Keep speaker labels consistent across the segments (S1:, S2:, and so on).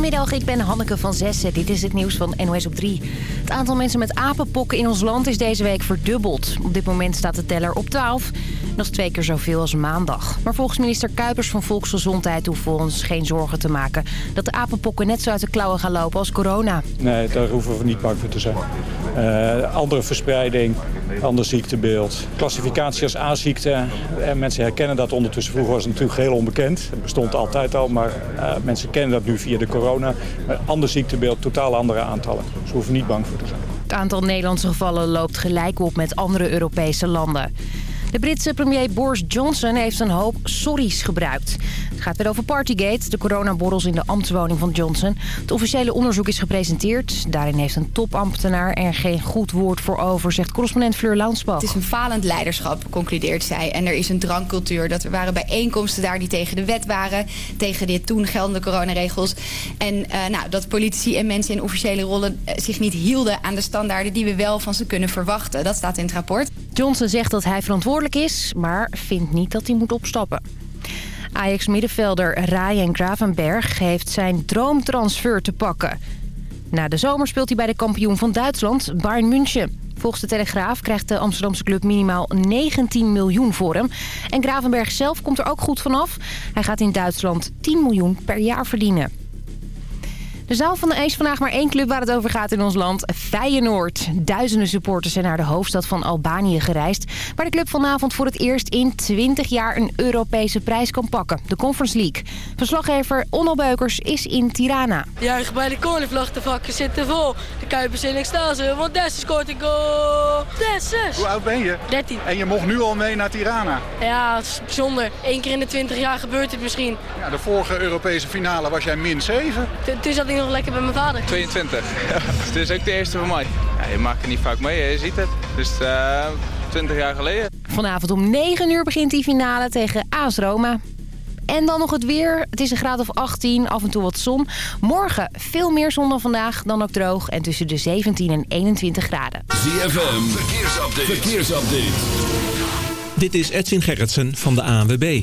S1: Goedemiddag, ik ben Hanneke van Zessen. Dit is het nieuws van NOS op 3. Het aantal mensen met apenpokken in ons land is deze week verdubbeld. Op dit moment staat de teller op 12. Nog twee keer zoveel als maandag. Maar volgens minister Kuipers van Volksgezondheid hoeven we ons geen zorgen te maken... dat de apenpokken net zo uit de klauwen gaan lopen als corona.
S2: Nee, daar hoeven we niet bang voor te zijn. Uh, andere verspreiding, ander ziektebeeld. Klassificatie als A-ziekte. En mensen herkennen dat ondertussen. Vroeger was het natuurlijk heel onbekend. Het bestond altijd al, maar uh, mensen kennen dat nu via de corona. Ander ziektebeeld, totaal andere aantallen. Dus we hoeven niet bang voor te zijn.
S1: Het aantal Nederlandse gevallen loopt gelijk op met andere Europese landen. De Britse premier Boris Johnson heeft een hoop sorry's gebruikt. Het gaat weer over Partygate, de coronaborrels in de ambtswoning van Johnson. Het officiële onderzoek is gepresenteerd. Daarin heeft een topambtenaar er geen goed woord voor over, zegt correspondent Fleur Launsbach.
S3: Het is een falend leiderschap, concludeert zij. En er is een drankcultuur. Dat er waren bijeenkomsten daar die tegen de wet waren. Tegen de toen geldende coronaregels. En uh, nou, dat politici en mensen in officiële rollen zich niet hielden aan de standaarden die we wel van ze kunnen verwachten. Dat staat in het rapport.
S1: Johnson zegt dat hij verantwoordelijk is, maar vindt niet dat hij moet opstappen. Ajax-middenvelder Ryan Gravenberg heeft zijn droomtransfer te pakken. Na de zomer speelt hij bij de kampioen van Duitsland, Bayern München. Volgens de Telegraaf krijgt de Amsterdamse club minimaal 19 miljoen voor hem. En Gravenberg zelf komt er ook goed vanaf. Hij gaat in Duitsland 10 miljoen per jaar verdienen. De zaal van de is vandaag maar één club waar het over gaat in ons land. Feyenoord. Duizenden supporters zijn naar de hoofdstad van Albanië gereisd. Waar de club vanavond voor het eerst in 20 jaar een Europese prijs kan pakken. De Conference League. Verslaggever Onno Beukers is in Tirana.
S4: Juich bij de cornervlag. De vakken zitten vol. De Kuipers in extase. Want Desse scoort een goal. Desse!
S5: Hoe oud ben je?
S4: 13.
S5: En je mocht nu al mee naar Tirana?
S4: Ja, het is bijzonder. Eén keer in de 20 jaar gebeurt het misschien.
S5: Ja, de vorige Europese finale was jij min 7.
S4: Toen zat ik nog lekker bij mijn vader.
S6: 22. het is ook de eerste van mij. Ja, je maakt er niet vaak mee, hè? je ziet het. Dus uh, 20 jaar geleden.
S1: Vanavond om 9 uur begint die finale tegen AS Roma. En dan nog het weer. Het is een graad of 18, af en toe wat zon. Morgen veel meer zon dan vandaag, dan ook droog. En tussen de 17 en 21 graden.
S7: ZFM, verkeersupdate. verkeersupdate.
S8: Dit is Edwin Gerritsen van de ANWB.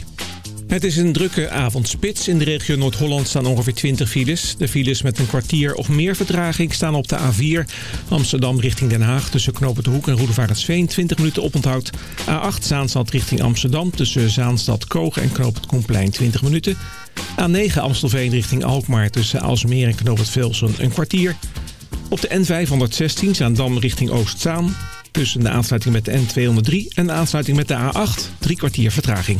S8: Het is een drukke avondspits. In de regio Noord-Holland staan ongeveer 20 files. De files met een kwartier of meer vertraging staan op de A4. Amsterdam richting Den Haag tussen Knoop de Hoek en Roedevaartsveen 20 minuten oponthoud. A8 Zaanstad richting Amsterdam tussen Zaanstad Koog en Knoop het Koenplein 20 minuten. A9 Amstelveen richting Alkmaar tussen Alsmeer en Knoop het Velsen een kwartier. Op de N516 Zaandam richting Oostzaan tussen de aansluiting met de N203 en de aansluiting met de A8 drie kwartier vertraging.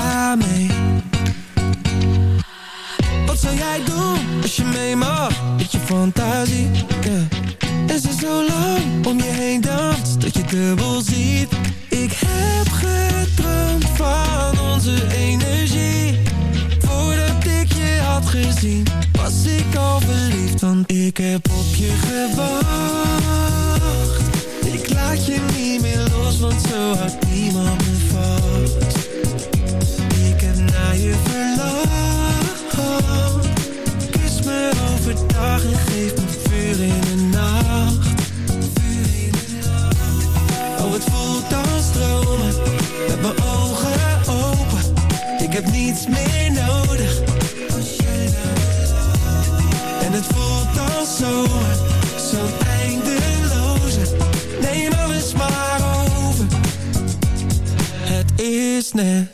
S9: Ga. Wat zou jij doen als je mee mag met je fantasie? Yeah. Is er zo lang om je heen danst dat je dubbel ziet? Ik heb gedroomd van onze energie. Voordat ik je had gezien, was ik al verliefd, want ik heb op je gewacht. Ik laat je niet meer los, want zo houdt niemand me vast. Kus me overdag en geef me vuur in de nacht. Oh, het voelt als dromen, met mijn ogen open. Ik heb niets meer nodig. En het voelt als zomer, zo'n eindeloze. Neem alles maar over. Het is net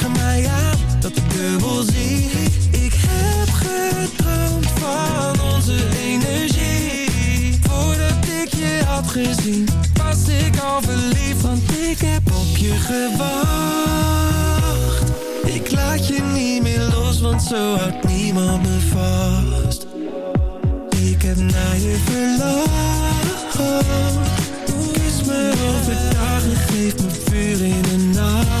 S9: Ik laat je niet meer los, want zo houdt niemand me vast. Ik heb naar je verlangd. Kus me overdag en geef me vuur in de nacht.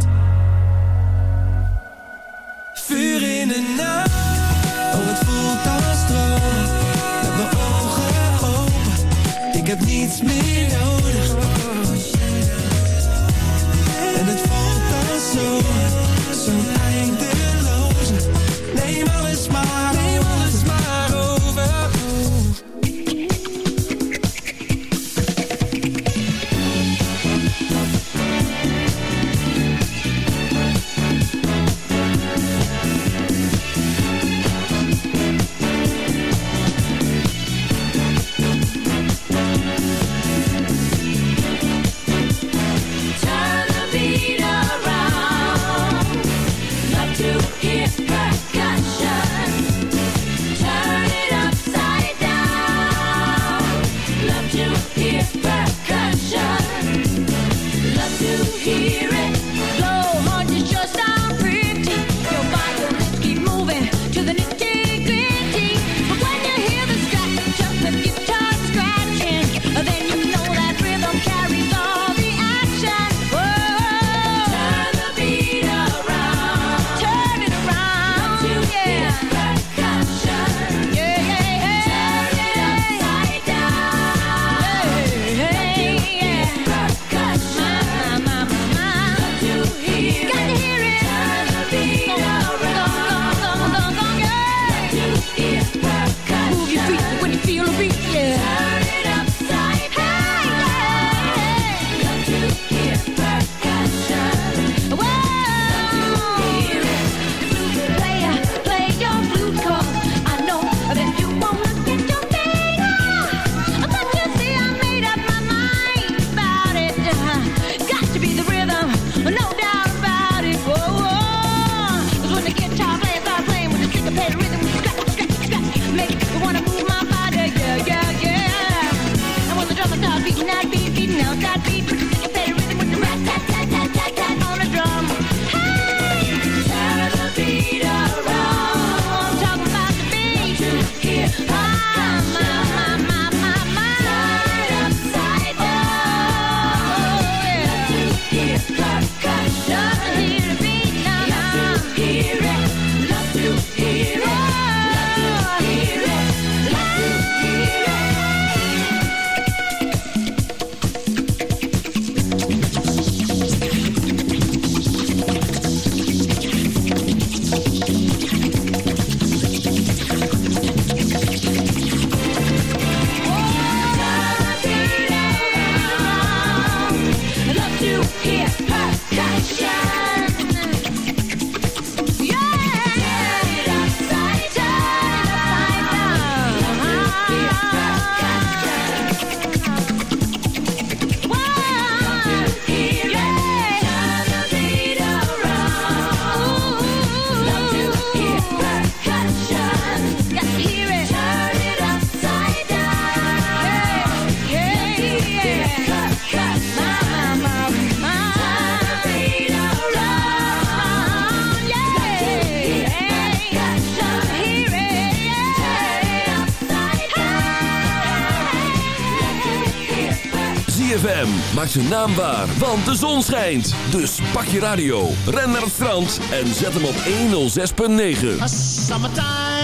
S10: ZFM maakt zijn naam waar, want de zon schijnt. Dus pak je radio, ren naar het strand en zet hem op 106.9.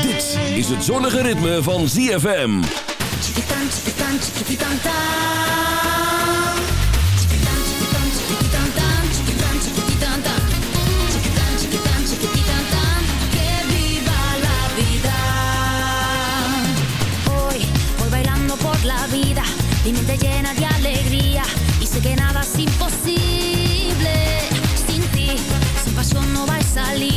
S10: Dit is het zonnige ritme van ZFM.
S11: Hoy voy bailando por la vida, mi mente llena de alegría y que nada es imposible. Sin ti, sin pasión no hay salida. Vive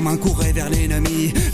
S12: Main courait vers l'ennemi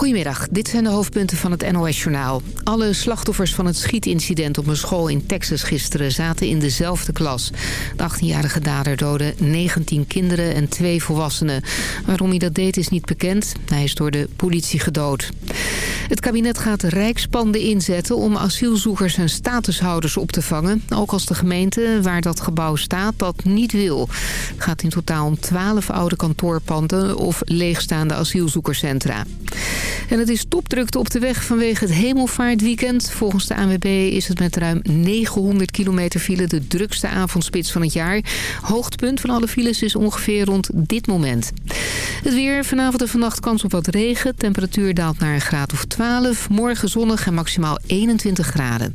S13: Goedemiddag, dit zijn de hoofdpunten van het NOS-journaal. Alle slachtoffers van het schietincident op een school in Texas gisteren zaten in dezelfde klas. De 18-jarige dader doodde 19 kinderen en twee volwassenen. Waarom hij dat deed is niet bekend. Hij is door de politie gedood. Het kabinet gaat rijkspanden inzetten om asielzoekers en statushouders op te vangen. Ook als de gemeente waar dat gebouw staat dat niet wil. Het gaat in totaal om 12 oude kantoorpanden of leegstaande asielzoekerscentra. En het is topdrukte op de weg vanwege het hemelvaartweekend. Volgens de ANWB is het met ruim 900 kilometer file de drukste avondspits van het jaar. Hoogtepunt van alle files is ongeveer rond dit moment. Het weer, vanavond en vannacht kans op wat regen. Temperatuur daalt naar een graad of 12. Morgen zonnig en maximaal 21 graden.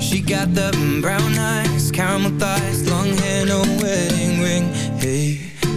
S14: She got the brown eyes, caramel thighs, long hair, no wedding ring. Hey,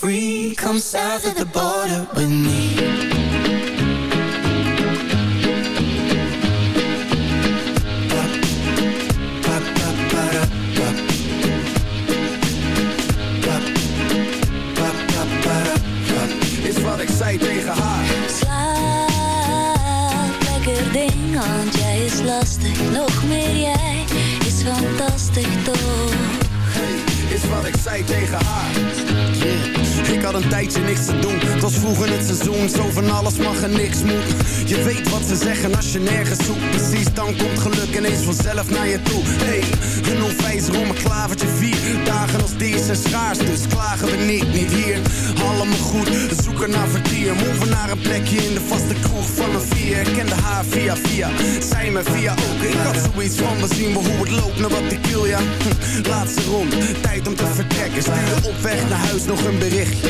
S14: free. Come south of the border with me.
S15: Is wat ik zei tegen haar.
S7: Slaap lekker ding, want jij is lastig. Nog meer jij is fantastisch toch?
S15: Is wat ik zei tegen haar. Ik had een tijdje niks te doen. Het was vroeg in het seizoen. Zo van alles mag en niks moet. Je weet wat ze zeggen als je nergens zoekt. Precies, dan komt geluk ineens vanzelf naar je toe. Hey, een onwijzer om een klavertje vier. Dagen als er schaars, dus klagen we niet, niet hier. Allemaal goed, we zoeken naar vertier. Move naar een plekje in de vaste kroeg van een vier. Ik kende haar via via, zij me via ook. Ik had zoiets van, we zien wel hoe het loopt, naar wat ik wil, ja. Hm, Laatste rond, tijd om te vertrekken. Stuur op weg naar huis nog een berichtje.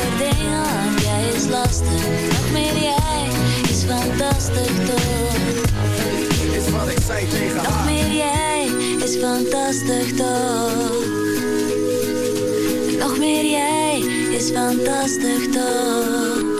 S16: lekker ding, want jij is lastig. Nog meer jij is fantastisch toch?
S15: Is wat ik zei tegen
S16: Nog meer jij is fantastisch toch? Nog meer jij is fantastisch toch?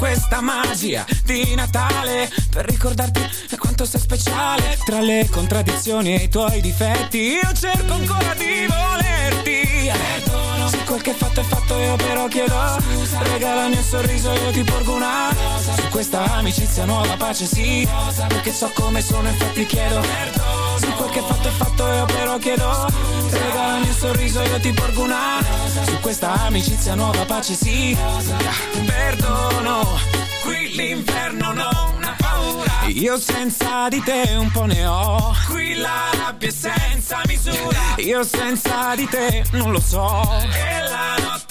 S17: questa magia di Natale Per ricordarti quanto sei speciale Tra le contraddizioni e i tuoi difetti. Io cerco ancora di volerti. Perdono Se quel che fatto è fatto io però chiedo Scusa Regalami un sorriso io ti porgo una Rosa. Su questa amicizia nuova pace sì Rosa Perché so come sono infatti chiedo Perdono Su quel che fatto è fatto io però chiedo Scusa Regalami un sorriso io ti porgo una Su questa amicizia nuova pace sì. Perdono Qui l'inferno non ha paura. Io senza di te un po' ne ho. Qui la rabbia è senza misura. Io senza di te non lo so. E notte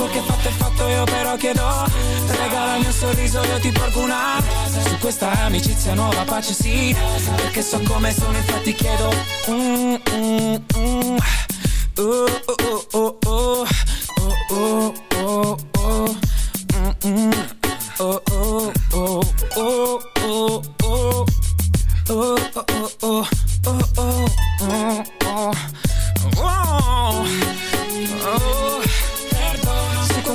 S17: quel che fatto è fatto io però chiedo Regalami un sorriso io ti porgo una Su questa amicizia nuova pace sì Perché so come sono infatti chiedo mm, mm, mm. Oh, oh, oh, oh, oh, oh, oh, oh, mm, mm. Oh, oh, oh, oh, oh, oh. Oh, oh, oh, oh, oh, oh, oh, oh. Oh, oh.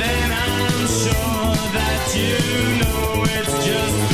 S16: then I'm sure that you know it's just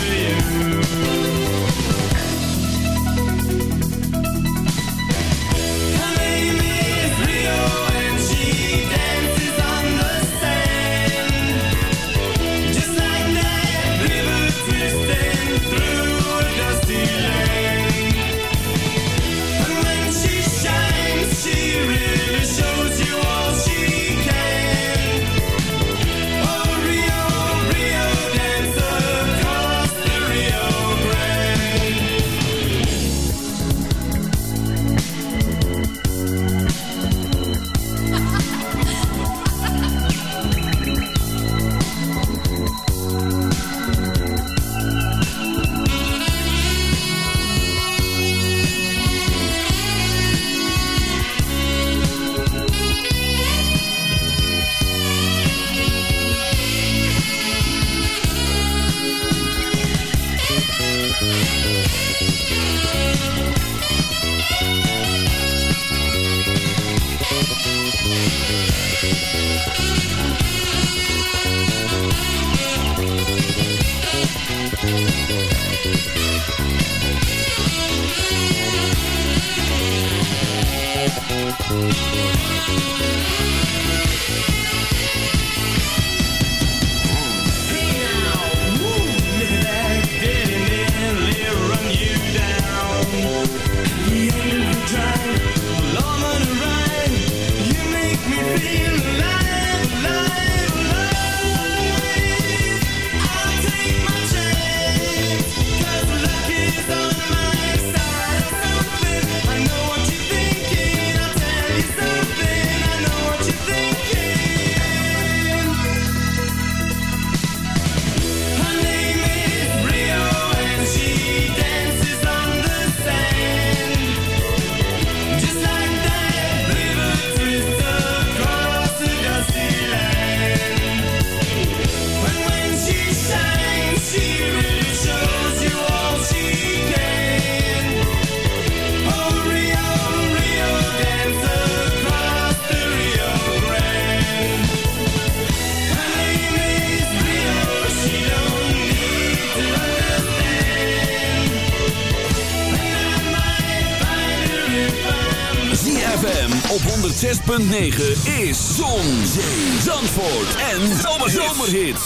S7: Zomerhits.